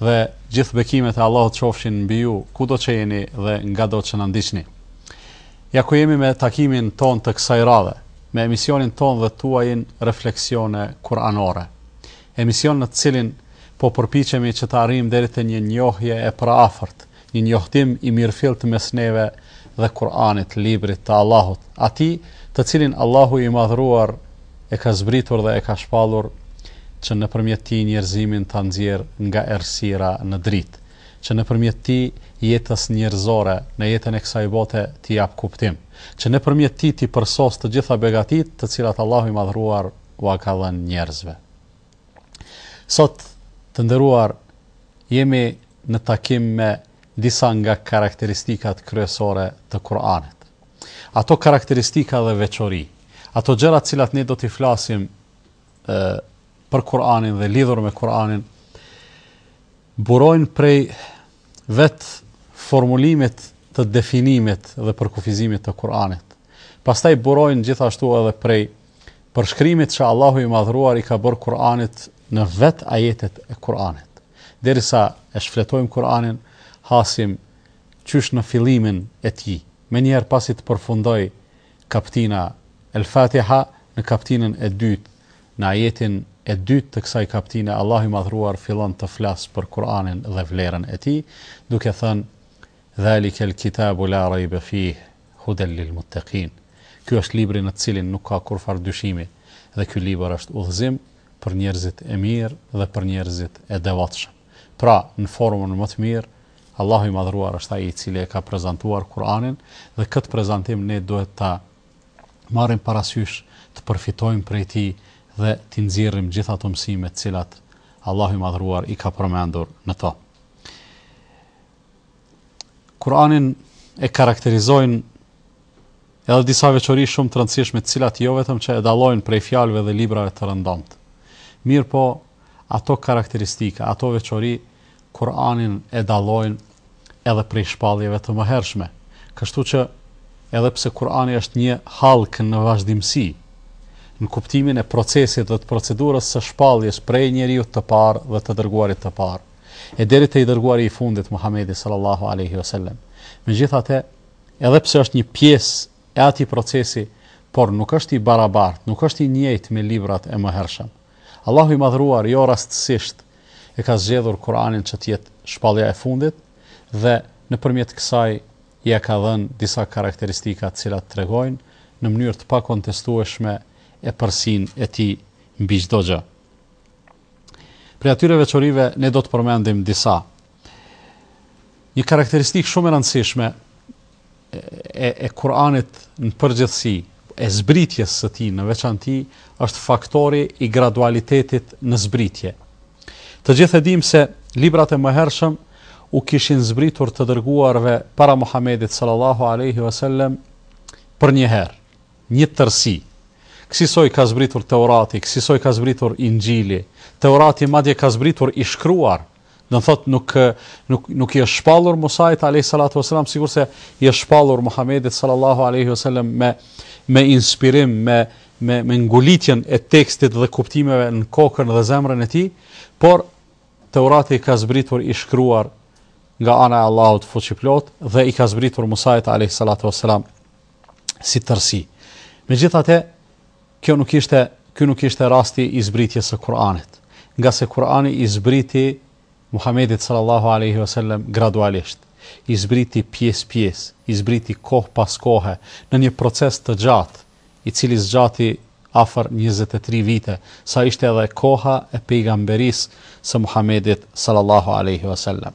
dhe gjithë bekimet e Allahut qofshin mbi ju, kudo që jeni dhe ngado që na ndiqni. Ja ku jemi me takimin tonë të kësaj radhe, me emisionin tonë dhe tuajin refleksione kuranore. Emision në të cilin po përpiqemi që të arrijmë deri te një njohje e përafërt, Një njohtim i mirëfilltë mes neve dhe Kur'anit, librit të Allahut, atij të cilin Allahu i madhëruar e ka zbritur dhe e ka shpallur që nëpërmjet tij njerëzimin ta nxjerrë nga errësira në dritë, që nëpërmjet tij jetës njerëzore në jetën e kësaj bote t'i japë kuptim, që nëpërmjet tij t'i përsosë të gjitha begatitë të cilat Allahu i madhëruar ua ka dhënë njerëzve. Sot, të nderuar, jemi në takim me disa nga karakteristikat kryesore të Kur'anit. Ato karakteristika dhe veçori, ato gjëra të cilat ne do t'i flasim ë për Kur'anin dhe lidhur me Kur'anin, burojnë prej vetë formulimit të definimit dhe përkufizimit të Kur'anit. Pastaj burojnë gjithashtu edhe prej përshkrimit që Allahu i Madhëruar i ka bërë Kur'anit në vetë ajetet e Kur'anit. Derisa e shfletojmë Kur'anin, hasim qysh në fillimin e tij. Menjëherë pasi të përfundojë kaptina El-Fatiha në kaptinën e dytë, në ajetin e dytë të kësaj kaptine, Allahu i Madhëruar fillon të flasë për Kur'anin dhe vlerën e tij, duke thënë: "Dhalikel kitabu la raibe fih", Huden lil Mutekin, Ky është libri në të cilin nuk ka kurrfarë dyshimi dhe ky libër është udhëzim për njerëzit e mirë dhe për njerëzit e devotshëm. Pra, në formën më të mirë, Allahu i Madhëruar është ai i cili e ka prezantuar Kur'anin dhe këtë prezantim ne duhet ta marrim parasysh, të përfitojmë prej tij dhe t'i nxjerrim gjithë ato mësime të cilat Allahu i Madhëruar i ka përmendur në to. Kur'anin e karakterizojnë edhe disa veçori shumë të rëndësishme, të cilat jo vetëm që e dallojnë prej fjalëve dhe librave të rëndomtë. Mirëpo, ato karakteristika, ato veçori, Kur'anin e dallojnë edhe prej shpalljeve të mëhershme. Kështu që, edhe pse Kur'ani është një hallkë në vazhdimësi, në kuptimin e procesit dhe të procedurës së shpalljes prej njeriut të parë dhe të dërguarit të parë, e deri te i dërguari i fundit Muhamedi sallallahu alejhi ve sellem. Megjithatë, edhe pse është një pjesë e atij procesi, por nuk është i barabartë, nuk është i njëjtë me librat e mëhershëm. Allahu i Madhëruar jo rastësisht e ka zgjedhur Kur'anin që të jetë shpallja e fundit dhe nëpërmjet kësaj ia ka dhënë disa karakteristika të cilat tregojnë në mënyrë të pakontestueshme epërsinë e tij mbi çdo gjë. Prej atyre veçorive ne do të përmendim disa. Një karakteristikë shumë e rëndësishme e e Kur'anit në përgjithësi, e zbritjes së tij në veçanti, është faktori i gradualitetit në zbritje. Të gjithë e dimë se librat e mëhershëm u kishin zbritur të dërguarve para Muhamedit sallallahu alaihi wasallam për një herë. Një tërësi. Kësisoj ka zbritur Teurati, kësisoj ka zbritur Inxhili. Teurati madje ka zbritur i shkruar, do të thotë nuk nuk nuk i është shpallur Musait alejhi salatu ue selam sikurse i është shpallur Muhamedit sallallahu alejhi ue selem me me inspirim, me me me ngulitjen e tekstit dhe kuptimeve në kokën dhe zemrën e tij, por Teurati ka zbritur i shkruar nga ana e Allahut Fuqiplot dhe i ka zbritur Musait alejhi salatu ue selam. si tërësi. Megjithatë, kjo nuk ishte ky nuk ishte rasti i zbritjes së Kur'anit, ngase Kur'ani i zbriti Muhamedit sallallahu alaihi wasallam gradualisht, i zbriti pjesë pjesë, i zbriti kohë pas kohe, në një proces të gjatë, i cili zgjati afër 23 vite, sa ishte edhe koha e pejgamberisë së Muhamedit sallallahu alaihi wasallam.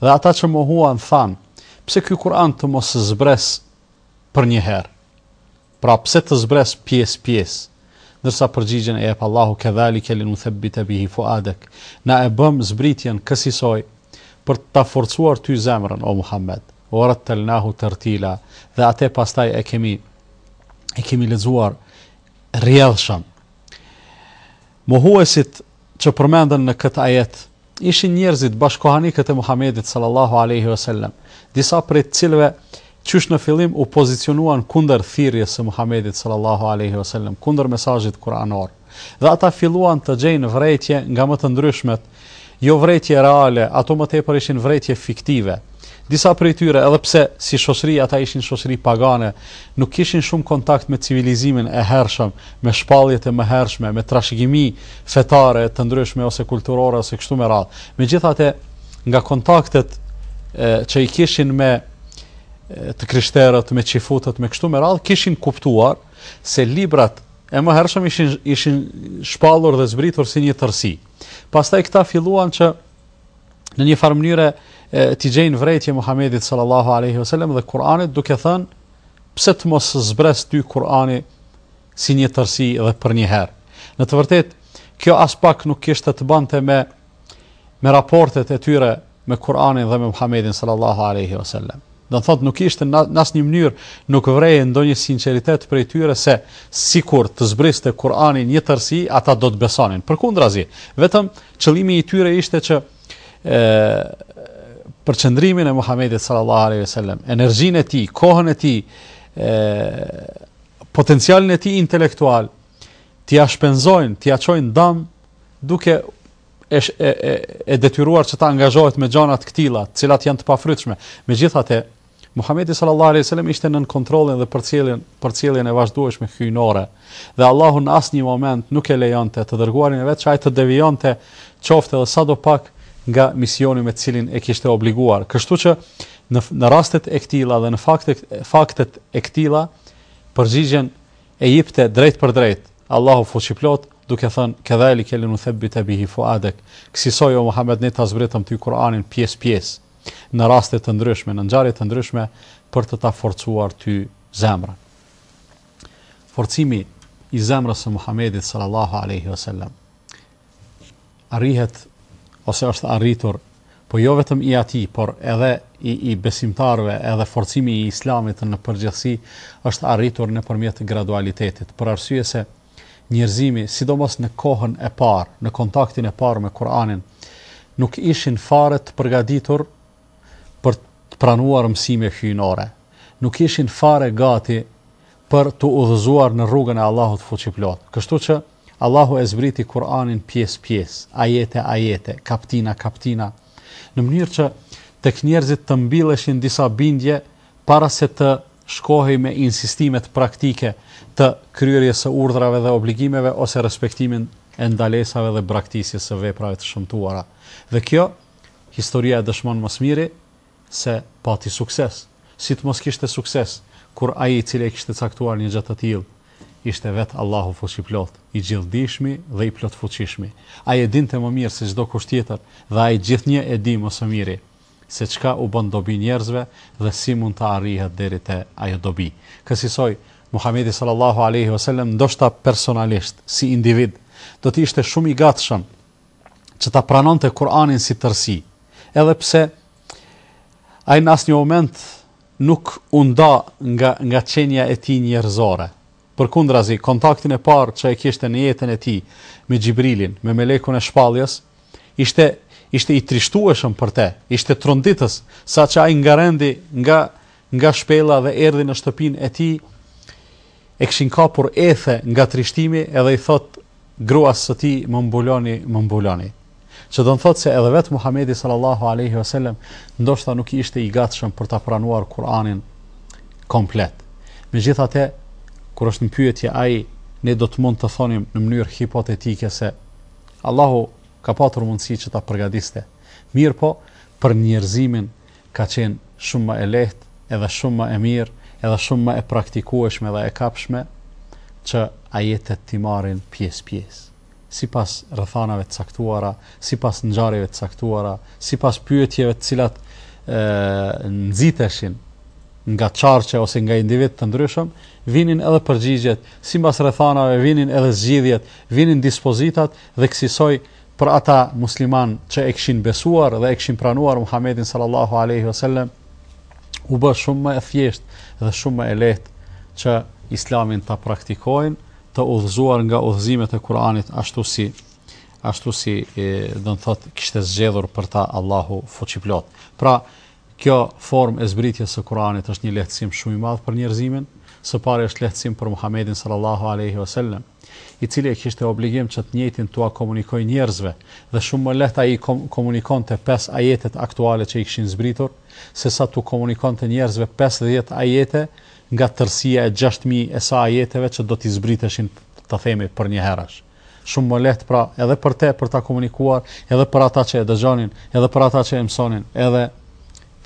Dhe ata që mohuan thanë, Pse ky Kur'an të mos zbresë përnjëherë? Pra, pse të zbresë pjesë-pjesë? Ndërsa përgjigjen e jep Allahu, Kedhalike linuthabbite bihi fu'adek, Na e bëmë zbritjen kësisoj për ta forcuar ty zemrën, o Muhammed, Warattalnahu tertila, dhe atë pastaj e kemi e kemi lexuar rrjedhshëm. Mohuesit që përmenden në këtë ajet Ishin njerëzit bashkëkohanikët e Muhamedit sallallahu alejhi ve sellem, disa prej të cilëve qysh në fillim u pozicionuan kundër thirrjes së Muhamedit sallallahu alejhi ve sellem, kundër mesazhit kuranor. Dhe ata filluan të gjejnë vërejtje nga më të ndryshmet, jo vërejtje reale, ato më tepër ishin vërejtje fiktive. Disa prej tyre, edhe pse si shoqëri ata ishin shoqëri pagane, nuk kishin shumë kontakt me civilizimin e hershëm, me shpalljet e mëhershme, me trashëgimi fetare të ndryshme ose kulturore ose kështu me radhë. Megjithatë, nga kontaktet e, që i kishin me të krishterët, me çifutët, me kështu me radhë, kishin kuptuar se librat e mëhershëm ishin ishin shpallur dhe zbritur si një tërësi. Pastaj këta filluan që në një farë mënyre t'i gjejnë vërejtje Muhammedit sallallahu aleyhi vësallem dhe Kur'anit duke thënë pse të mos zbresë ty Kur'ani si një tërësi dhe për një herë. Në të vërtetë, kjo aspak nuk kishte të bante me, me raportet e tyre me Kur'anin dhe me Muhammedin sallallahu aleyhi vësallem. Do të thotë nuk ishte në asnjë mënyrë nuk vërehej ndonjë sinqeritet prej tyre se sikur të zbriste Kur'ani në tërësi, ata do të besonin. Përkundrazi, vetëm Qëllimi i tyre ishte që ë, përqendrimin e Muhammedit sallallahu alaihi wasallam, energjinë e tij, kohën e tij, potencialin e tij intelektual, t'ia shpenzojnë, t'ia çojnë dëm duke e, e, e detyruar që të angazhohet me gjana të këtilla, të cilat janë të pafrytshme. Megjithatë, Muhamedi sallallahu alejhi ve sellem ishte nën kontrollin dhe përcjelljen përcjelljen e vazhdueshme hyjnore dhe Allahu në asnjë moment nuk e lejonte të dërguarin e vet që ai të devijonte qoftë edhe sadopak nga misioni me të cilin e kishte obliguar. Kështu që në në rastet e këtilla dhe në faktet faktet e këtilla përgjigjen e jepte drejtpërdrejt Allahu fuqiplotë duke thënë kedhalike linuthebbite bihi fuadek kësisoj o Muhammed ne ta zbritëm ty Kur'anin pjesë pjesë në raste të ndryshme, në ngjarje të ndryshme për të ta forcuar ty zemrën. Forcimi i zemrës së Muhamedit sallallahu alaihi wasallam arrihet ose është arritur po jo vetëm i atij, por edhe i, i besimtarëve, edhe forcimi i islamit në përgjithësi, është arritur nëpërmjet gradualitetit, për arsye se Njerëzimi, sidomos në kohën e parë, në kontaktin e parë me Kur'anin, nuk ishin fare të përgatitur për të pranuar mësime hyjnore. Nuk ishin fare gati për t'u udhëzuar në rrugën e Allahut fuqiplotë. Kështu që Allahu e zbriti Kur'anin pjesë-pjesë, ajete-ajete, kaptina-kaptina, në mënyrë që tek njerëzit të mbilleshin disa bindje Para se të shkohej me insistimet praktike të kryerjes së urdhrave dhe obligimeve ose respektimin e ndalesave dhe braktisjes së veprave të shëmtuara. Dhe kjo, historia e dëshmon më së miri, se pati sukses. Si të mos kishte sukses, kur ai i cili e kishte caktuar një gja të tillë, ishte vetë Allahu Fuqiplotë, i Gjithëdijshmi dhe i Plotfuqishmi. Ai e dinte më mirë se çdokush tjetër dhe ai gjithnjë e di më së miri. se çka u bën dobi njerëzve dhe si mund të arrihet deri te ajo dobi. Kësisoj, Muhamedi sallallahu alejhi ve selem ndoshta personalisht, si individ, do të ishte shumë i gatshëm që ta pranonte Kur'anin si tërësi, edhe pse ai në asnjë moment nuk u nda nga nga qenia e tij njerëzore. Përkundrazi, kontaktin e parë që e kishte në jetën e tij me Xhibrilin, me melekun e shpalljes, ishte ishte i trishtueshëm për te, ishte tronditës, saqë ai ngarendi nga nga shpella dhe erdhi në shtëpinë e tij, e kishin kapur ethe nga trishtimi edhe i thotë gruas së tij më mbuloni më mbuloni që do të thotë se edhe vetë Muhamedi sallallahu alaihi wasallam ndoshta nuk ishte i gatshëm për ta pranuar Kur'anin komplet. Megjithatë, kur është në pyetje ai, ne do të mund të thonim në mënyrë hipotetike se Allahu ka patur mundësi që ta përgatiste. Mirëpo, për njerëzimin ka qenë shumë më e lehtë edhe shumë më e mirë edhe shumë më e praktikueshme dhe e kapshme që ajetet t'i marrin pjesë-pjesë, sipas rrethanave të caktuara, sipas ngjarjeve të caktuara, sipas pyetjeve të cilat nxiteshin nga qarqe ose nga individë të ndryshëm, vinin edhe përgjigjet, sipas rrethanave vinin edhe zgjidhjet, vinin dispozitat dhe kësisoj për ata muslimanë që e kishin besuar dhe e kishin pranuar Muhammedin sallallahu alaihi wasallam u bë shumë më e thjeshtë dhe shumë më e lehtë që islamin ta praktikojnë, të udhëzuar nga udhëzimet e Kuranit ashtu si ashtu si do të thotë kishte zgjedhur për ta Allahu fuqiplotë. Pra, kjo formë e zbritjes së Kuranit është një lehtësim shumë i madh për njerëzimin, së pari është lehtësim për Muhammedin sallallahu alaihi wasallam, i cili e kishte obligim që të njëjtin t'ua komunikojë njerëzve, dhe shumë më lehtë ai komunikonte pesë ajetet aktuale që i kishin zbritur, sesa t'u komunikonte njerëzve pesëdhjetë ajete nga tërësia e gjashtë mijë e sa ajeteve që do t'i zbriteshin, të themi, përnjëherësh. Shumë më lehtë, pra, edhe për te për ta komunikuar, edhe për ata që e dëgjonin, edhe për ata që e mësonin, edhe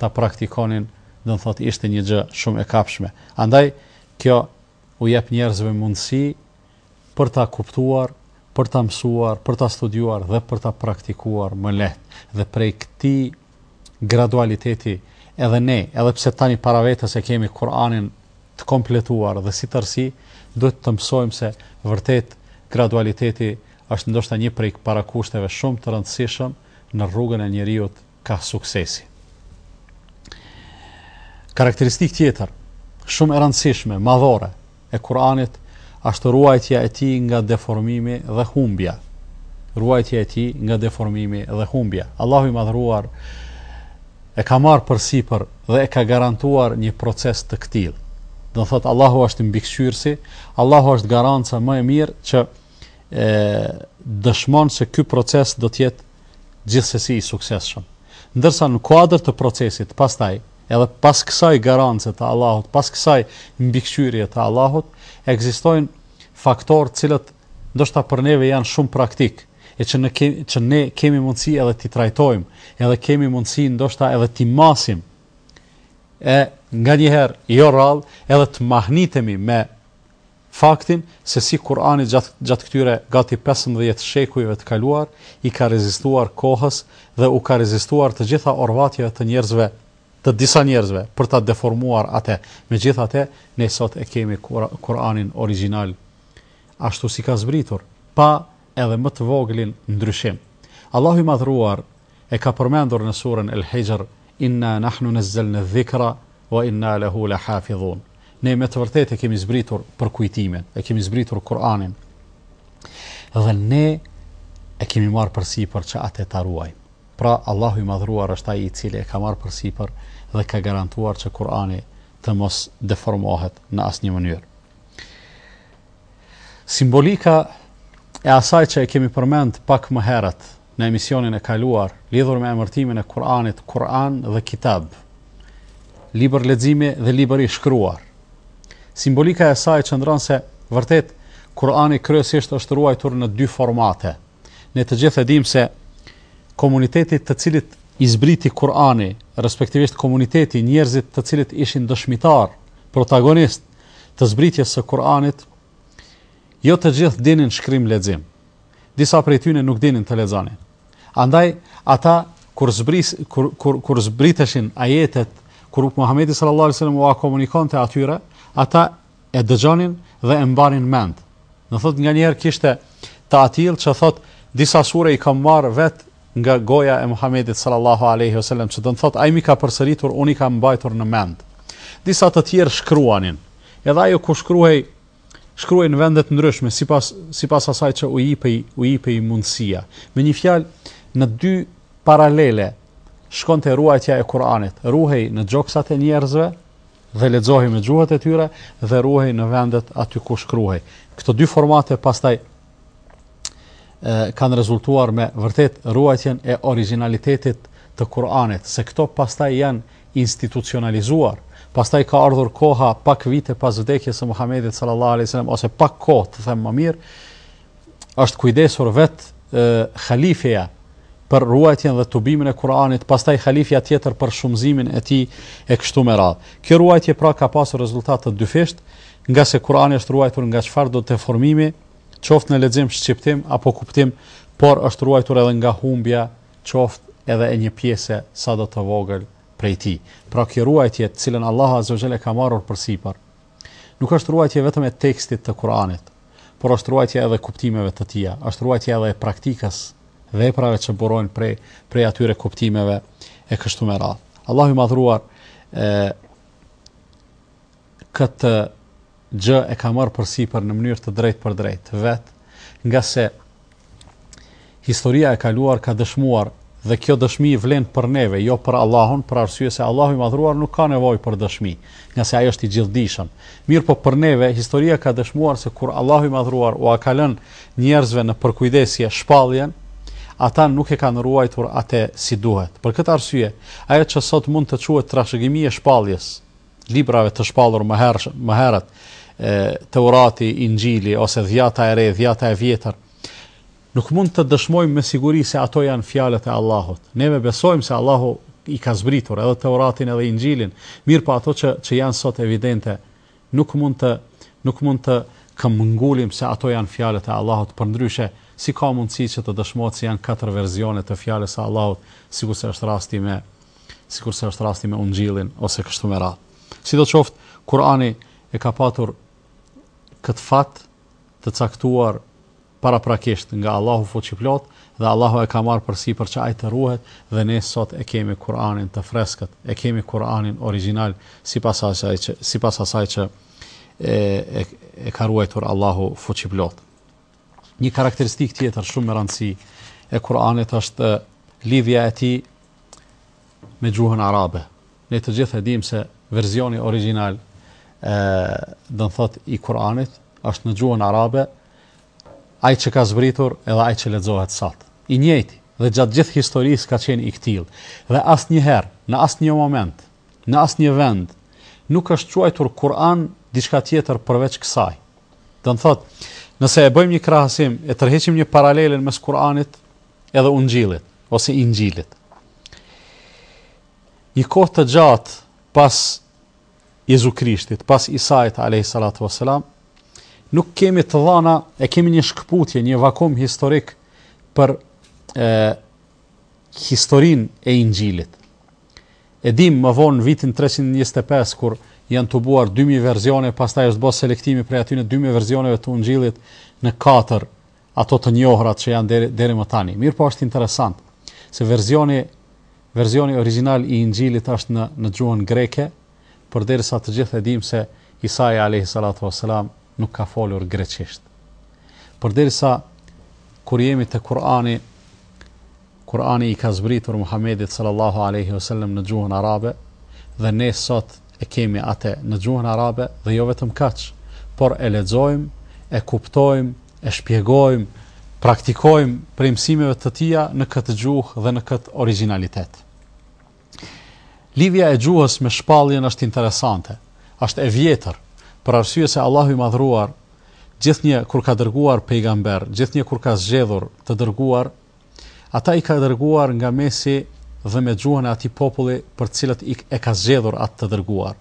ta praktikonin, do të thotë ishte një gjë shumë e kapshme. Andaj kjo u jep njerëzve mundësi për ta kuptuar, për ta mësuar, për ta studiuar dhe për ta praktikuar më lehtë. Dhe prej këtij gradualiteti edhe ne, edhe pse tani para vetes e kemi Kur'anin të kompletuar dhe si tërësi, duhet të mësojmë se vërtet gradualiteti është ndoshta një prej parakushteve shumë të rëndësishëm në rrugën e njeriut kah suksesi. Karakteristikë tjetër, shumë e rëndësishme, madhore, e Kur'anit, është ruajtja e tij nga deformimi dhe humbja. Ruajtja e tij nga deformimi dhe humbja. Allahu i madhëruar e ka marrë përsipër dhe e ka garantuar një proces të këtillë. Do me thënë, Allahu është mbikëqyrësi, Allahu është garanca më e mirë që e, dëshmon se ky proces do të jetë gjithsesi i suksesshëm. Ndërsa në kuadër të procesit pastaj, edhe pas kësaj garance të Allahut, pas kësaj mbikëqyrje të Allahut, ekzistojnë faktorë të cilët ndoshta për neve janë shumë praktikë, e që në ke, që ne kemi mundësi edhe t'i trajtojmë, edhe kemi mundësi ndoshta edhe t'i masim. E nganjëherë jo rrallë, edhe të mahnitemi me Faktin se si Kur'ani gjatë këtyre gati pesëmbëdhjetë shekujve të kaluar i ka rezistuar kohës dhe u ka rezistuar të gjitha orvatjeve të njerëzve, të disa njerëzve, për ta deformuar atë. Megjithatë, ne sot e kemi Kur'anin origjinal ashtu si ka zbritur, pa edhe më të voglin ndryshim. Allahu i Madhëruar e ka përmendur në surën El-Hijr, Inna nahnu nazzalna adh-dhikra wa inna lehu lahafidhun. Ne me të vërtetë e kemi zbritur përkujtimin, e kemi zbritur Kur'anin. Dhe ne e kemi marrë përsipër që atë ta ruajmë. Pra Allahu i Madhëruar është ai i cili e ka marrë përsipër dhe ka garantuar që Kur'ani të mos deformohet në asnjë mënyrë. Simbolika e asaj që e kemi përmend pak më herët në emisionin e kaluar, lidhur me emërtimin e Kur'anit, Kur'an dhe Kitab, libër leximi dhe libër i shkruar. Simbolika e saj qëndron se vërtet Kur'ani kryesisht është ruajtur në dy formate. Ne të gjithë e dimë se komuniteti të cilit i zbriti Kur'ani, respektivisht komuniteti, njerëzit të cilët ishin dëshmitarë, protagonistë të zbritjes së Kur'anit, jo të gjithë dinin shkrim lexim. Disa prej tyre nuk dinin të lexonin. Andaj ata kur zbris kur kur kur zbriteshin ajetet kur Muhamedi sallallahu alaihi wasallam ua komunikonte atyre, ata e dëgjonin dhe e mbanin mend. Do thotë nganjëherë kishte të atillë që thotë disa sure i kam marrë vetë nga goja e Muhamedit sallallahu alejhi ve selem që do të thotë ai m'i ka përsëritur unë i kam mbajtur në mend. Disa të tjerë shkruanin. Edhe ajo ku shkruhej shkruhej në vende të ndryshme sipas sipas asaj që u jipej u jipej mundësia. Me një fjalë në dy paralele shkonte ruajtja e Kur'anit. Ruhej në gjoksat e njerëzve dhe lexohej me gjuhët e tyre dhe ruhej në vendet aty ku shkruhej. Këto dy formate pastaj kanë rezultuar me vërtet ruajtjen e origjinalitetit të Kur'anit, se këto pastaj janë institucionalizuar. Pastaj ka ardhur koha pak vite pas vdekjes së Muhamedit sallallahu alaihi wasallam ose pak kohë, të them më mirë, është kujdesur vetë halifeja për ruajtjen dhe tubimin e Kur'anit, pastaj halifja tjetër për shumëzimin e tij e kështu me radhë. Kjo ruajtje pra ka pasur rezultate të dyfishtë, Ngase Kurani është ruajtur nga çfarëdo deformimi, qoftë në lexim, shqiptim apo kuptim, por është ruajtur edhe nga humbja, qoftë edhe e një pjese sado të vogël prej tij. Pra kjo ruajtje, të cilën Allahu Azza wa Jalla e ka marrë përsipër, nuk është ruajtje vetëm e tekstit të Kuranit, por është ruajtje edhe kuptimeve të tija, është ruajtje edhe e praktikës, veprave që burojnë prej, prej atyre kuptimeve e kështu me radhë. Allahu i madhruar e, këtë gjë e ka marrë përsipër në mënyrë të drejtpërdrejtë vetë, ngase historia e kaluar ka dëshmuar dhe kjo dëshmi vlen për neve, jo për Allahun, për arsye se Allahu i madhruar nuk ka nevojë për dëshmi, ngase ai është i gjithdijshëm. Mirëpo për neve historia ka dëshmuar se kur Allahu i madhruar ua ka lënë njerëzve në përkujdesje shpalljen, ata nuk e kanë ruajtur atë si duhet. Për këtë arsye, ajo që sot mund të quhet trashëgimi e shpalljes, librave të shpallur më herët Teurati, Injili ose Dhjata e Re, Dhjata e Vjetër, nuk mund të dëshmojmë me siguri se ato janë fjalët e Allahut. Ne besojmë se Allahu i ka zbritur edhe Teuratin edhe Injilin, mirëpo ato që, që janë sot evidente, nuk mund të, nuk mund të këmëngulim se ato janë fjalët e Allahut, përndryshe, si ka mundësi që të dëshmohet se janë katër versione të fjalës së Allahut, sikurse është rasti me sikurse është rasti me Ungjillin ose kështu me radhë. Sidoqoftë, Kurani e ka patur këtë fat të caktuar paraprakisht nga Allahu fuqiplot dhe Allahu e ka marrë përsipër që ai të ruhet dhe ne sot e kemi Kur'anin të freskët, e kemi Kur'anin origjinal sipas asaj që, sipas asaj që e, e, e ka ruajtur Allahu fuqiplot. Një karakteristikë tjetër shumë me rëndësi e Kur'anit është lidhja e tij me gjuhën arabe. Ne të gjithë e dimë se versioni origjinal ë do të thotë i Kur'anit është në gjuhën arabe ai që ka zbritur edhe ai që lexohet sot. I njëjti dhe gjatë gjithë historisë ka qenë i këtillë. Dhe asnjëherë, në asnjë moment, në asnjë vend nuk është quajtur Kur'an diçka tjetër përveç kësaj. Do të thotë, nëse e bëjmë një krahasim e tërheqim një paralele ndërmjet Kur'anit edhe Ungjillit ose Injilit. Një kohë të gjatë pas Jezu Krishtit, pas Isait alayhi salatu wasalam, nuk kemi të dhëna, e kemi një shkëputje, një vakum historik për e historinë e Injilit. E dimë më vonë vitin 325 kur janë tubuar 2000 versione, pastaj është bërë selektimi prej atyre 2000 versioneve të Ungjillit në katër ato të njohura që janë deri deri më tani. Mirëpo është interesant se verzioni verzioni origjinal i Inxhilit është në në gjuhën greke, përderisa të gjithë e dimë se Isai alejhi salatu ves-selam nuk ka folur greqisht. Përderisa kur jemi te Kur'ani Kur'ani i ka zbritur Muhamedit sallallahu alejhi ve sellem në gjuhën arabe dhe ne sot e kemi atë në gjuhën arabe dhe jo vetëm kaq, por e lexojmë, e kuptojmë, e shpjegojmë, praktikojmë prej mësimeve të tija në këtë gjuhë dhe në këtë originalitet. Lidhja e gjuhës me shpalljen është interesante, është e vjetër, për arsye se Allahu i madhruar, gjithnjë kur ka dërguar pejgamber, gjithnjë kur ka zgjedhur të dërguar, Ata i ka dërguar nga mesi dhe me gjuhën e atij populli për të cilët e ka zgjedhur atë të dërguar.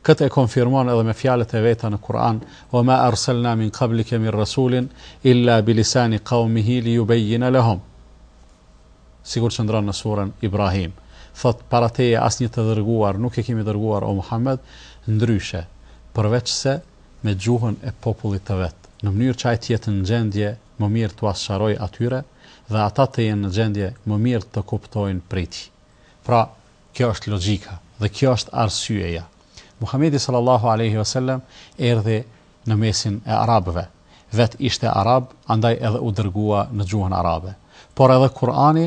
Këtë e konfirmon edhe me fjalët e veta në Kur'an, "Ue ma erselna min kablike min resulin illa bi lisani kaumihi li jubejjine lehum." Sikur qëndron në surën Ibrahim, thotë, "Para teje asnjë të dërguar nuk e kemi dërguar, o Muhammed, ndryshe, përveçse me gjuhën e popullit të vet, në mënyrë që ai të jetë në gjendje më mirë t'ua sqarojë atyre dhe ata të jenë në gjendje më mirë të kuptojnë prej tij. Pra, kjo është logjika dhe kjo është arsyeja. Muhamedi sallallahu alejhi ve selem erdhi në mesin e arabëve. Vetë ishte arab, andaj edhe u dërgua në gjuhën arabe. Por edhe Kur'ani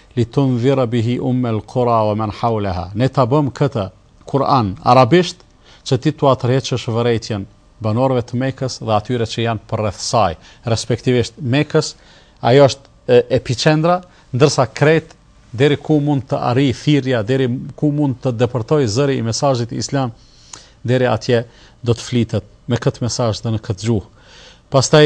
Litundhira bihi umm el qura wa men hawlaha, Ne ta bëmë këtë, Kur'an, arabisht, që ti t'ua tërheqësh vërejtjen banorëve të Mekës dhe atyre që janë përreth saj, respektivisht Mekës, ajo është epicendra, ndërsa krejt deri ku mund të arrijë thirrja, deri ku mund të depërtojë zëri i mesazhit islam, deri atje do të flitet me këtë mesazh dhe në këtë gjuhë. Pastaj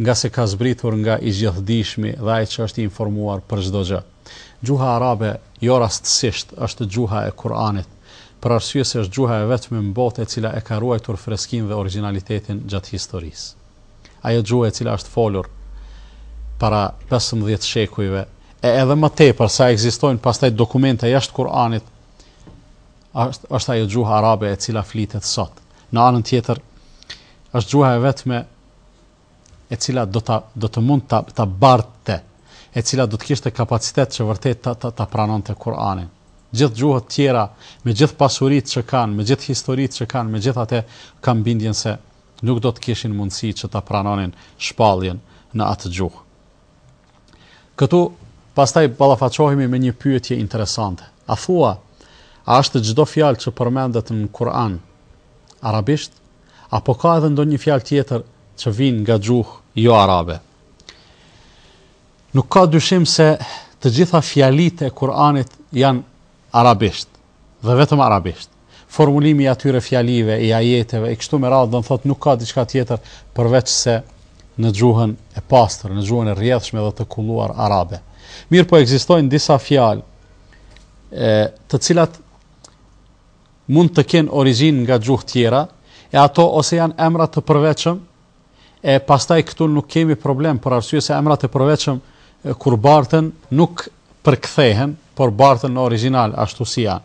ngase ka zbritur nga i gjithëdijshmi dhe ai që është i informuar për çdo gjë. Gjuha arabe, jo rastësisht, është gjuha e Kur'anit, për arsye se është gjuha e vetme në botë e cila e ka ruajtur freskinë dhe origjinalitetin gjatë historisë. Ajo gjuhë e cila është folur para pesëmbëdhjetë shekujve, e edhe më tepër sa ekzistojnë pastaj dokumente jashtë Kur'anit, Është është ajo gjuha arabe e cila flitet sot. Në anën tjetër është gjuha e vetme e cila do ta do të mund ta ta bartte, e cila do të kishte kapacitet që vërtet ta ta, ta pranonte Kur'anin. Gjithë gjuhët tjera, me gjithë pasuritë që kanë, me gjithë historitë që kanë, megjithatë kam bindjen se nuk do të kishin mundësi që ta pranonin shpalljen në atë gjuhë. Këtu pastaj ballafaqohemi me një pyetje interesante. A thua, a është çdo fjalë që përmendet në Kur'an arabisht, apo ka edhe ndonjë fjalë tjetër që vijnë nga gjuhë jo arabe? Nuk ka dyshim se të gjitha fjalitë e Kur'anit janë arabisht, Dhe vetëm arabisht. Formulimi i atyre fjalive, i ajeteve, e kështu me radhë, do të thotë nuk ka diçka tjetër përveçse në gjuhën e pastër, në gjuhën e rrjedhshme dhe të kulluar arabe. Mirëpo ekzistojnë disa fjalë e të cilat mund të kenë origjinë nga gjuhë tjera, e ato ose janë emra të përveçëm, e pastaj këtu nuk kemi problem për arsye se emrat e përveçëm kur barten nuk përkthehen, por barten në origjinal ashtu si janë.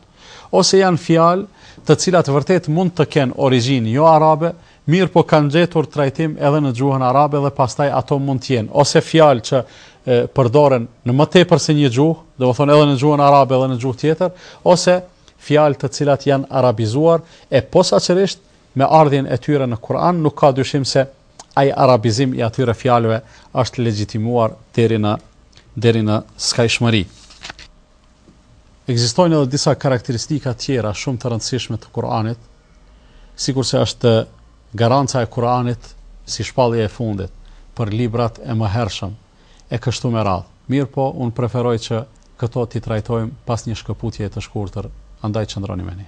Ose janë fjalë të cilat vërtet mund të kenë origjinë jo arabe, mirëpo kanë gjetur trajtim edhe në gjuhën arabe dhe pastaj ato mund të jenë ose fjalë që përdoren në më tepër se një gjuhë, domethënë edhe në gjuhën arabe edhe në gjuhë tjetër, ose fjalë të cilat janë arabizuar e posaçërisht Me ardhjen e tyre në Kur'an nuk ka dyshim se ai arabizim i atyre fjalëve është legjitimuar deri në deri në skajshmëri. Ekzistojnë edhe disa karakteristika tjera shumë të rëndësishme të Kur'anit, sikurse është garanca e Kur'anit si shpallje e fundit për librat e mëhershëm e kështu me radhë. Mirëpo, unë preferoj që këto t'i trajtojmë pas një shkëputje të shkurtër, andaj qëndroni me ne.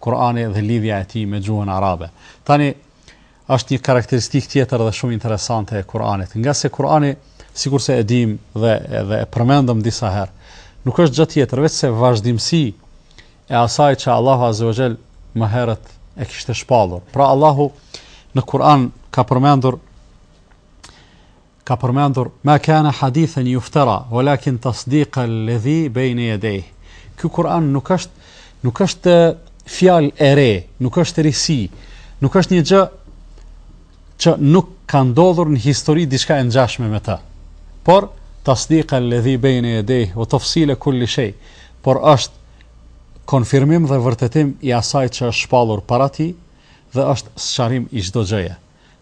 Kur'ani dhe lidhja e tij me gjuhën arabe. Tani, është një karakteristikë tjetër dhe shumë interesante e Kur'anit. Ngase Kur'ani, sikurse e dimë dhe edhe e përmendëm disa herë, nuk është gjë tjetër veçse vazhdimësi e asaj që Allahu Azza wa Jall më herët e kishte shpallur. Pra Allahu në Kur'an ka përmendur ka përmendur, Ma kana hadithan yuftara, walakin tasdiqa alladhi bejne jedejh. Ky Kur'an nuk është, nuk është fjalë e re, nuk është risi, nuk është një gjë që nuk ka ndodhur në histori diçka e ngjashme me të. Por tasdiqa alladhi bejne jedejh, ue tefsile kulli shej, por është konfirmim dhe vërtetim i asaj që është shpallur para tij dhe është sqarim i çdo gjëje.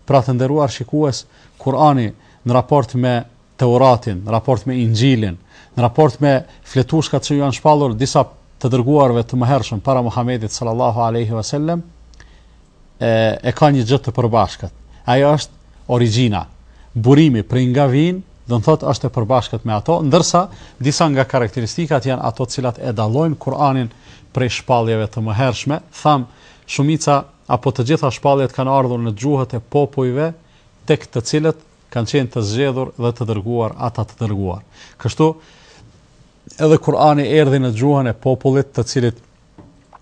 Pra të nderuar shikues, Kurani në raport me Teuratin, në raport me Inxhilin, në raport me fletushkat që u janë shpallur disa të dërguarve të mëhershëm para Muhamedit sallallahu alaihi wasallam, e, e ka një gjë të përbashkët. Ajo është origjina, burimi prej nga vijnë, do të thotë është e përbashkët me ato, ndërsa disa nga karakteristikat janë ato të cilat e dallojnë Kur'anin prej shpalljeve të mëhershme, thamë shumica Apo të gjitha shpalljet kanë ardhur në gjuhët e popujve tek të cilët kanë qenë të zgjedhur dhe të dërguar ata të dërguar. Kështu edhe Kur'ani erdhi në gjuhën e popullit të cilit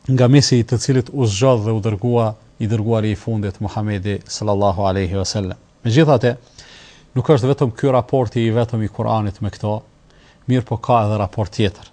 nga mesi i të cilit u zgjodh dhe u dërgua i dërguari i fundit Muhamedi sallallahu alaihi wasallam. Megjithatë, nuk është vetëm ky raporti i vetëm i Kur'anit me këto, mirëpo ka edhe raport tjetër.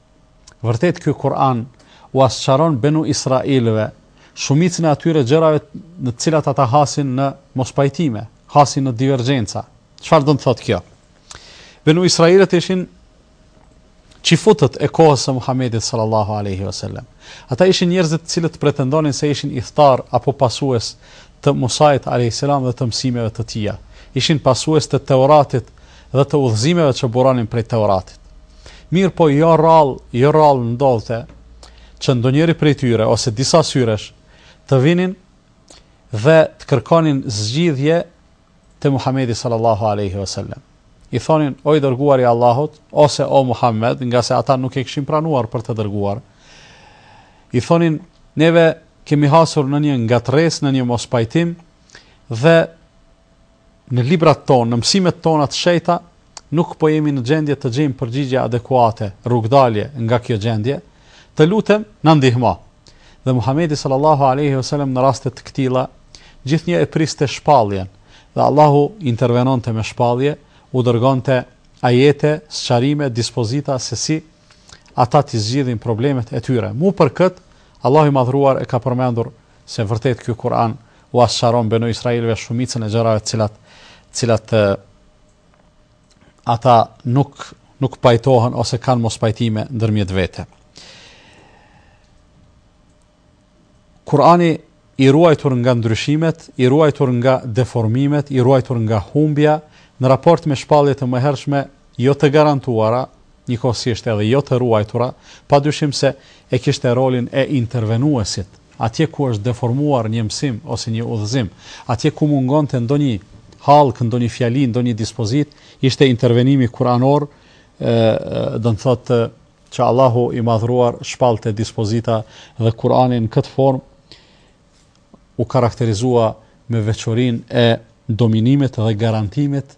Vërtet ky Kur'an ua sqaron Benu Israilëve shumicën e atyre gjërave në të cilat ata hasin në mospajtime, hasin në divergjenca. Çfarë do të thotë kjo? Benu Israilët ishin çifutët e kohës së Muhamedit sallallahu alaihi wasallam. Ata ishin njerëzit të cilët pretendonin se ishin ithtar apo pasues të Musait alayhis salam dhe të mësimeve të tija. Ishin pasues të Teuratit dhe të udhëzimeve që buronin prej Teuratit. Mirëpo jo rrallë, jo rrallë ndodhte që ndonjëri prej tyre ose disa syresh të vinin dhe të kërkonin zgjidhje te Muhamedi sallallahu alaihi wasallam. I thonin o i dërguar i Allahut ose o Muhammed, ngase ata nuk e kishin pranuar për të dërguar. I thonin neve kemi hasur në një ngatërresë, në një mospajtim dhe Në librat tonë, në mësimet tona të shejta, nuk po jemi në gjendje të gjejmë përgjigje adekuate, rrugëdalje nga kjo gjendje, të lutem, na ndihmo. Dhe Muhamedi sallallahu alaihi wasallam në raste të këtilla gjithnjë e priste shpalljen dhe Allahu intervenonte me shpallje, u dërgonte ajete, sqarime, dispozita se si ata t'i zgjidhin problemet e tyre. Mu për kët, Allahu i madhruar e ka përmendur se vërtet ky Kur'an ua sqaron benu Israilëve shumicën e gjërave të cilat të cilat e, ata nuk nuk pajtohen ose kanë mospajtime ndërmjet vete. Kur'ani i ruajtur nga ndryshimet, i ruajtur nga deformimet, i ruajtur nga humbja në raport me shpallje të mëhershme jo të garantuara, njëkohësisht edhe jo të ruajtura, padyshim se e kishte rolin e intervenuesit, atje ku është deformuar një mësim ose një udhëzim, atje ku mungonte ndonjë hallkë, ndonjë fjali, ndonjë dispozitë, ishte intervenimi kuranor, do të thotë që Allahu i Madhëruar shpallte dispozita dhe Kurani në këtë formë u karakterizua me veçorinë e dominimit dhe garantimit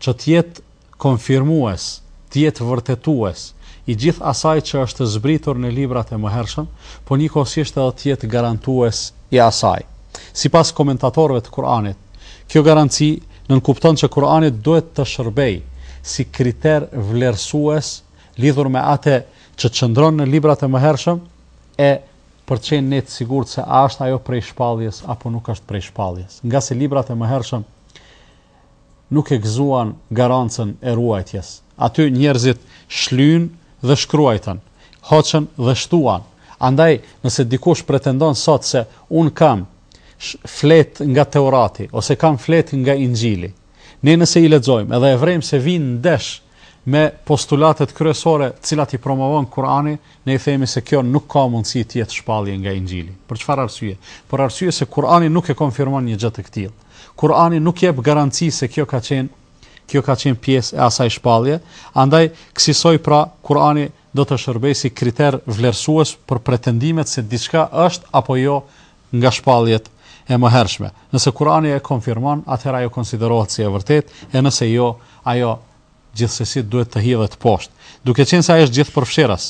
që të jetë konfirmues, të jetë vërtetues i gjithë asaj që është zbritur në librat e mëhershëm, po njëkohësisht edhe të jetë garantues i asaj. Sipas komentatorëve të Kur'anit, kjo garanci nënkupton që Kur'ani duhet të shërbejë si kriter vlerësues lidhur me atë që qëndron në librat e mëhershëm e për të qenë ne të sigurt se a është ajo prej shpalljes apo nuk është prej shpalljes. Ngase librat e mëhershëm nuk e gëzuan garancën e ruajtjes. Aty njerëzit shlynë dhe shkruajtën, hoqën dhe shtuan. Andaj, nëse dikush pretendon sot se unë kam fletë nga Teurati ose kam fletë nga Inxhili, ne nëse i lexojmë edhe e vrejmë se vijnë ndesh me postulatet kryesore të cilat i promovon Kurani, ne i themi se kjo nuk ka mundësi të jetë shpallje nga Inxhili. Për çfarë arsye? Për arsye se Kurani nuk e konfirmon një gjë të këtillë. Kur'ani nuk jep garanci se kjo ka qenë kjo ka qenë pjesë e asaj shpallje, andaj kësisoj pra Kur'ani do të shërbejë si kriter vlerësues për pretendimet se diçka është apo jo nga shpalljet e mëhershme. Nëse Kur'ani e konfirmon, atëherë ajo konsiderohet si e vërtetë, e nëse jo, ajo gjithsesi duhet të hidhet poshtë. Duke qenë se ai është gjithëpërfshirës,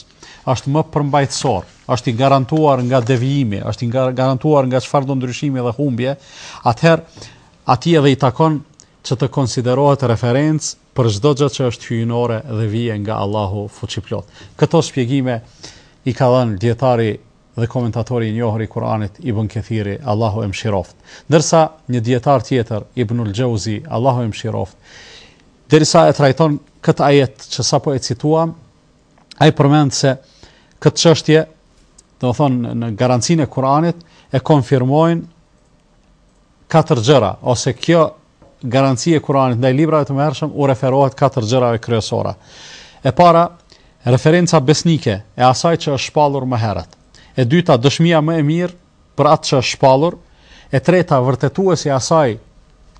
është më përmbajtësor, është i garantuar nga devijimi, është i garantuar nga çfarëdo ndryshimi dhe humbje, atëherë atij edhe i takon që të konsiderohet referencë për çdo gjë që është hyjnore dhe vjen nga Allahu fuqiplot. Këto shpjegime i ka dhënë dietari dhe komentatori i njohur i Kur'anit, Ibën Kethiri, Allahu e mëshiroftë. Ndërsa, një dijetar tjetër, Ibnul Xheuzi, Allahu e mëshiroftë, derisa e trajton këtë ajet që sapo e cituam, ai përmend se këtë çështje, domethënë garancinë e Kur'anit, e konfirmojnë katër gjëra ose kjo garanci e Kuranit ndaj librave të mëhershëm u referohet katër gjërave kryesore. E para, referenca besnike e asaj që është shpallur më herët. E dyta, dëshmia më e mirë për atë që është shpallur. E treta, vërtetuesi i asaj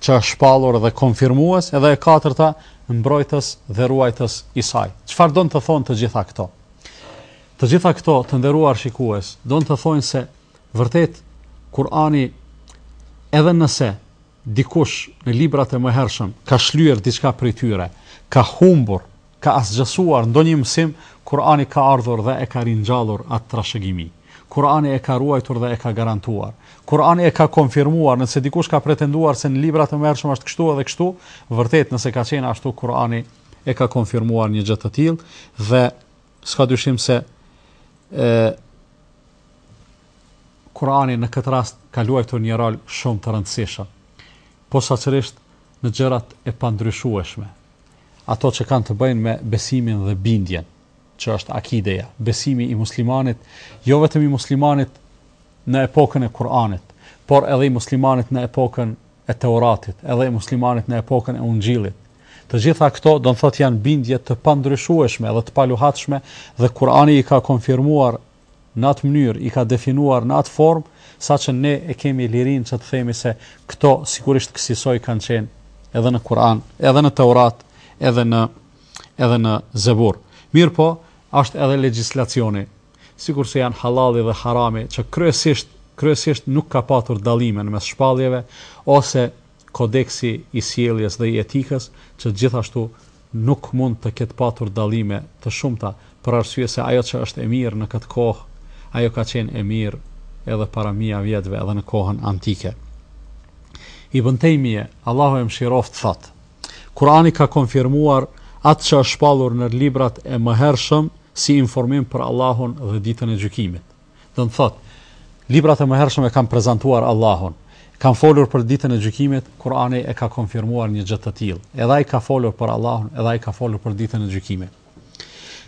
që është shpallur dhe konfirmues, edhe e katërta, mbrojtës dhe ruajtës i saj. Çfarë do të thonë të gjitha këto? Të gjitha këto të nderuar shikues, do të thonë se vërtet Kurani edhe nëse Dikush, në librat e mëhershëm, ka shlyer diçka prej tyre, ka humbur, ka asgjësuar ndonjë mësim, Kur'ani ka ardhur dhe e ka ringjallur atë trashëgimi. Kur'ani e ka ruajtur dhe e ka garantuar. Kur'ani e ka konfirmuar, nëse dikush ka pretenduar se në librat e mëhershëm është kështu edhe kështu, vërtet nëse ka qenë ashtu Kur'ani e ka konfirmuar një gjë të tillë dhe s'ka dyshim se e Kur'ani në këtë rast ka luajtur një rol shumë të rëndësishëm, posaçërisht në gjërat e pandryshueshme, ato që kanë të bëjnë me besimin dhe bindjen, që është akideja, besimi i muslimanit, jo vetëm i muslimanit në epokën e Kur'anit, por edhe i muslimanit në epokën e Teuratit, edhe i muslimanit në epokën e Inxhilit. Të gjitha këto do të thotë janë bindje të pandryshueshme dhe të paluhatshme dhe Kur'ani i ka konfirmuar në atë mënyrë, i ka definuar në atë formë, saqë ne e kemi lirinë që të themi se këto sigurisht kësisoj kanë qenë edhe në Kur'an, edhe në Teurat, edhe në edhe në Zebur. Mirëpo, është edhe legjislacioni, sikurse janë hallalli dhe harami, që kryesisht kryesisht nuk ka patur dallime në mes shpalljeve ose Kodeksi i sjelljes dhe i etikës që gjithashtu nuk mund të ketë patur dallime të shumta për arsye se ajo që është e mirë në këtë kohë ajo ka qenë e mirë edhe para mija vjetëve edhe në kohën antike. Ibën Tejmije, Allahu e mëshiroftë, thotë, Kur'ani ka konfirmuar atë që është shpallur në librat e mëhershëm si informim për Allahun dhe Ditën e Gjykimit. Do të thotë, librat e mëhershëm e kanë prezantuar Allahun, kanë folur për Ditën e Gjykimit, Kur'ani e ka konfirmuar një gjë të tillë. Edhe ai ka folur për Allahun, edhe ai ka folur për Ditën e Gjykimit.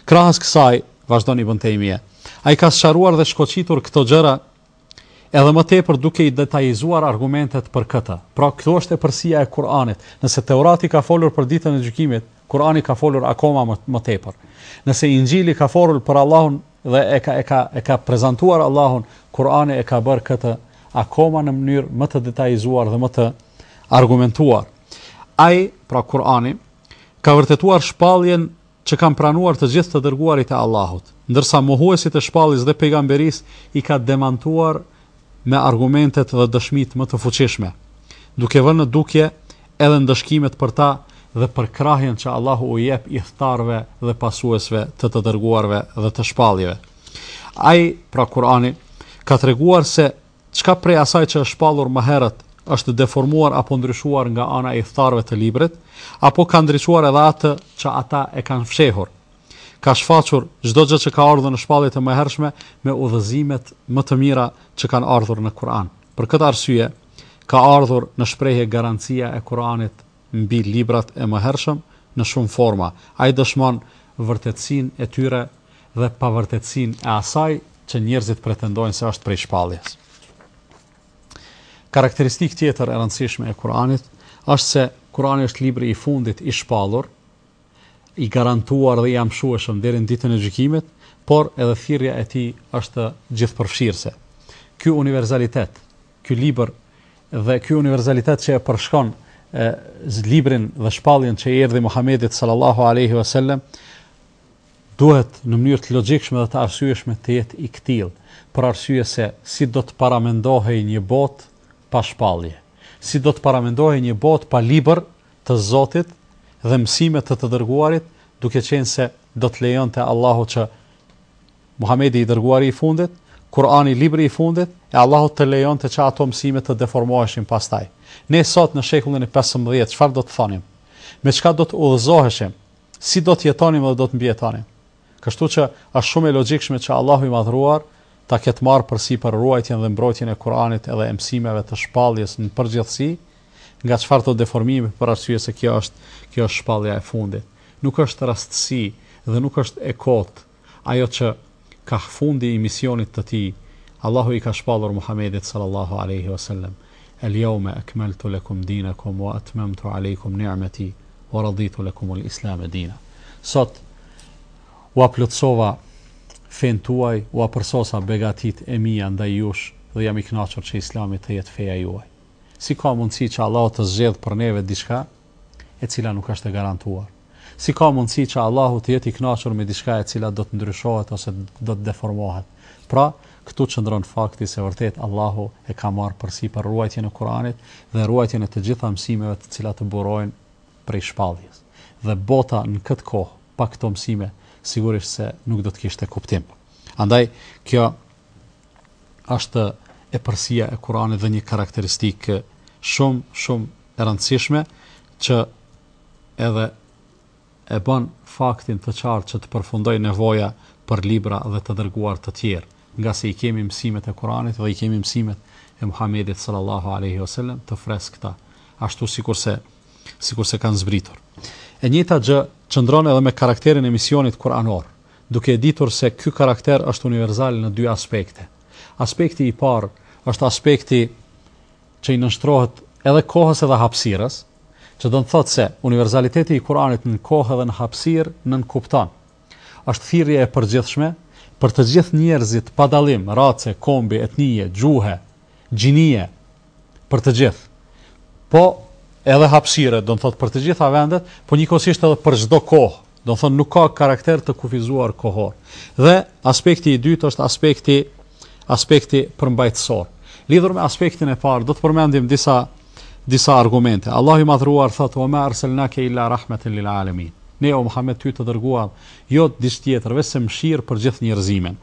Krahas kësaj, vazhdon Ibn Tejmije, ai ka sqaruar dhe shkoqitur këto gjëra edhe më tepër duke i detajizuar argumentet për këtë. Pra, këtu është epërsia e Kur'anit. Nëse Teurati ka folur për ditën e gjykimit, Kur'ani ka folur akoma më, më tepër. Nëse Inxhili ka folur për Allahun dhe e ka e ka e ka prezantuar Allahun Kur'ani e ka bërë këtë akoma në mënyrë më të detajizuar dhe më të argumentuar ai pra Kur'ani ka vërtetuar shpalljen që kanë pranuar të gjithë të dërguarit e Allahut ndërsa mohuesit e shpalljes dhe pejgamberisë i ka demantuar me argumentet dhe dëshmitë më të fuqishme, duke vënë në dukje edhe ndëshkimet për ta dhe përkrahjen që Allahu u jep ithtarëve dhe pasuesve të të dërguarve dhe të shpalljeve. Ai, pra Kurani, ka treguar se çka prej asaj që është shpallur më herët është deformuar apo ndryshuar nga ana e ithtarëve të librit, apo ka ndriçuar edhe atë që ata e kanë fshehur. ka shfaqur çdo gjë që ka ardhur në shpalljet e mëhershme me udhëzimet më të mira që kanë ardhur në Kur'an. Për këtë arsye, ka ardhur në shprehje garancia e Kur'anit mbi librat e mëhershëm në shumë forma. Ai dëshmon vërtetësinë e tyre dhe pavërtetësinë e asaj që njerëzit pretendojnë se është prej shpalljes. Karakteristikë tjetër e rëndësishme e Kur'anit është se Kur'ani është libri i fundit i shpallur, i garantuar dhe i amshueshëm deri në ditën e gjykimit, por edhe thirrja e tij është gjithëpërfshirëse. Ky universalitet, ky libër dhe ky universalitet që e përshkon librin, librin dhe shpalljen që i erdhi Muhamedit sallallahu alaihi wasallam duhet në mënyrë të logjikshme dhe të arsyeshme të jetë i këtill, për arsye se si do të paramendohej një botë pa shpallje, si do të paramendohej një botë pa libër të Zotit dhe mësime të të dërguarit duke qenë se do të lejonte Allahu që Muhamedi i dërguari i fundit, Kurani libri i fundit, e Allahu të lejonte që ato mësime të deformoheshin pastaj. Ne sot në shekullin e 15, çfarë do të thonim? Me çka do të udhëzoheshim? Si do të jetonim dhe do të mbijetonim? Kështu që është shumë e logjikshme që Allahu i Madhëruar ta ketë marrë përsipër ruajtjen dhe mbrojtjen e Kur'anit edhe e mësimeve të shpalljes në përgjithësi, nga çfarëdo deformimi për arsye se kjo është kjo është shpallja e fundit. Nuk është rastësi dhe nuk është e kotë ajo që kah fundi i misionit të tij Allahu i ka shpallur Muhamedit sallallahu alejhi wasallam. El jaume ekmeltu lekum dinekum wa etmemtu alejkum ni'meti wa raditu lekumul islame dina. Sot ua plotësova fenë tuaj, ua përsosa begatitë e mia ndaj jush dhe jam i kënaqur që Islami të jetë feja juaj. Si ka mundësi që Allahu të zgjedhë për neve diçka e cila nuk është e garantuar. Si ka mundësi që Allahu të jetë i kënaqur me diçka e cila do të ndryshohet ose do të deformohet? Pra, këtu qëndron fakti se vërtet Allahu e ka marrë përsipër ruajtjen e Kuranit dhe ruajtjen e të gjitha mësimeve të cilat burojnë prej shpalljes. Dhe bota në këtë kohë, pa këto mësime, sigurisht se nuk do të kishte kuptim. Andaj, kjo është epërsia e Kur'anit dhe një karakteristikë shumë, shumë e rëndësishme që edhe e bën faktin të qartë që të përfundojë nevoja për libra dhe të dërguar të tjerë, ngase i kemi mësimet e Kur'anit dhe i kemi mësimet e Muhamedit sallallahu alaihi wasallam të freskëta, ashtu sikurse sikurse kanë zbritur. E njëjta gjë qëndron edhe me karakterin e misionit kuranor. Duke e ditur se ky karakter është universal në dy aspekte. Aspekti i parë është aspekti që i nënshtrohet edhe kohës edhe hapësirës, që do të thotë se universaliteti i Kur'anit në kohë edhe në hapësirë nënkupton, është thirrje e përgjithshme për të gjithë njerëzit pa dallim race, kombi, etnie, gjuhe, gjinie, për të gjithë, po edhe hapësire, do në thotë për të gjitha vendet, po njëkohësisht edhe për zdo kohë, do në thotë nuk ka karakter të kufizuar kohor. Dhe aspekti i dytë është aspekti, aspekti përmbajtësor. Lidhur me aspektin e parë, do të përmendim disa, disa argumente. Allahu i madhëruar thotë, ue ma erselnake illa rahmeten lil alemin. Ne, o Muhammed, ty të dërguam, jo diç tjetër, veçse mëshirë për gjithë njerëzimin.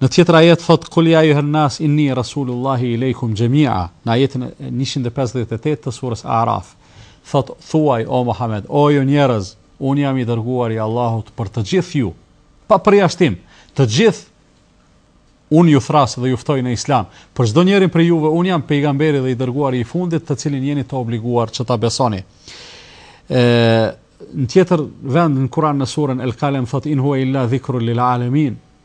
Në tjetër ajet thotë kul ja ejjuhen nas inni rasulullahi ilejkum xhemia, në ajetin e njëqind e pesëdhjetë e tetë të surës Araf. Thotë thuaj o Muhamed, o ju njerëz, unë jam i dërguar i Allahut për të gjithë ju, pa përjashtim, të gjithë unë ju thërras dhe ju ftoj në islam. Për çdo njërin prej juve unë jam pejgamberi dhe i dërguari i fundit, të cilin jeni të obliguar që ta besoni. Ë në tjetër vend në Kur'an në surën El-Kalem thotë in huwa illa dhikrul lil alamin.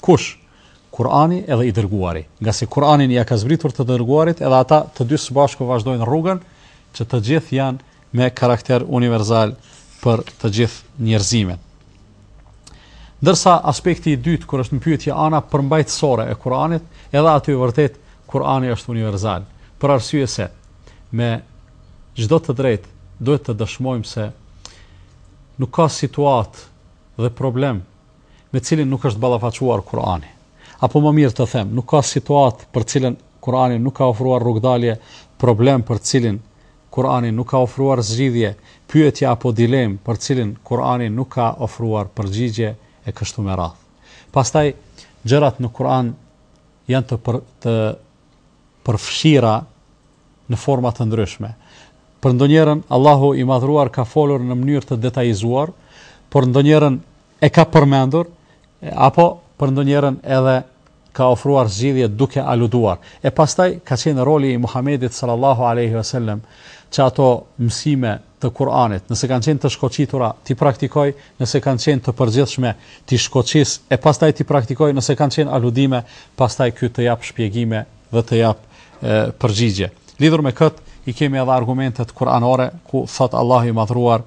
Kush? Kur'ani edhe i dërguari. Ngase Kur'anin ia ka zbritur të dërguarit, edhe ata të dy së bashku vazhdojnë rrugën që të gjithë janë me karakter universal për të gjithë njerëzimin. Ndërsa aspekti i dytë kur është në pyetje ana përmbajtësore e Kur'anit, edhe aty vërtet Kur'ani është universal, për arsye se me çdo të drejtë duhet të dëshmojmë se nuk ka situatë dhe problem me të cilin nuk është ballafaquar Kur'ani. Apo më mirë të them, nuk ka situatë për të cilën Kur'ani nuk ka ofruar rrugëdalje, problem për të cilin Kur'ani nuk ka ofruar zgjidhje, pyetje apo dilemë për të cilin Kur'ani nuk ka ofruar përgjigje e kështu me radhë. Pastaj, gjërat në Kur'an janë të, për, të përfshira në forma të ndryshme. Për ndonjërën, Allahu i madhruar ka folur në mënyrë të detajizuar, për ndonjërën e ka përmendur apo për ndonjërën edhe ka ofruar zgjidhje duke aluduar. E pastaj ka qenë roli i Muhamedit sallallahu alaihi wasallam që ato mësime të Kur'anit, nëse kanë qenë të shkoqitura, t'i praktikojë, nëse kanë qenë të përgjithshme, t'i shkoqisë, e pastaj t'i praktikojë, nëse kanë qenë aludime, pastaj ky të japë shpjegime dhe të japë e, përgjigje. Lidhur me këtë, i kemi edhe argumentet kuranore, ku thotë Allahu i madhruar,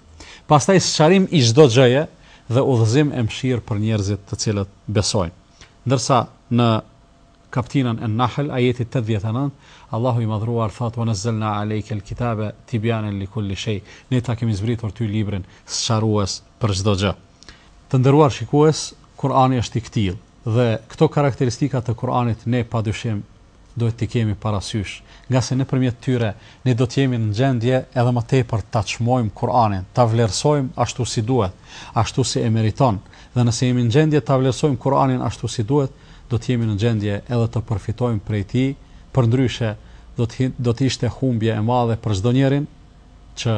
Pastaj sqarim i çdo gjëje dhe udhëzim e mëshirë për njerëzit të cilët besojnë. Ndërsa në kaptinën En-Nahl ajeti tetëdhjetë e nëntë Allahu i Madhruar thotë wa nazzalna alejke el kitabe tibjanen li kulli shej ne ta kemi zbritur ty librin sqarues për çdo gjë. Të nderuar shikues, Kur'ani është i këtillë dhe këto karakteristika të Kur'anit ne padyshim duhet t'i kemi parasysh, ngase nëpërmjet tyre ne do të jemi në gjendje edhe më tepër ta çmojmë Kur'anin, ta vlerësojmë ashtu si duhet, ashtu si e meriton. Dhe nëse jemi në gjendje ta vlerësojmë Kur'anin ashtu si duhet, do të jemi në gjendje edhe të përfitojmë prej tij, përndryshe do të do të ishte humbje e madhe për çdonjërin që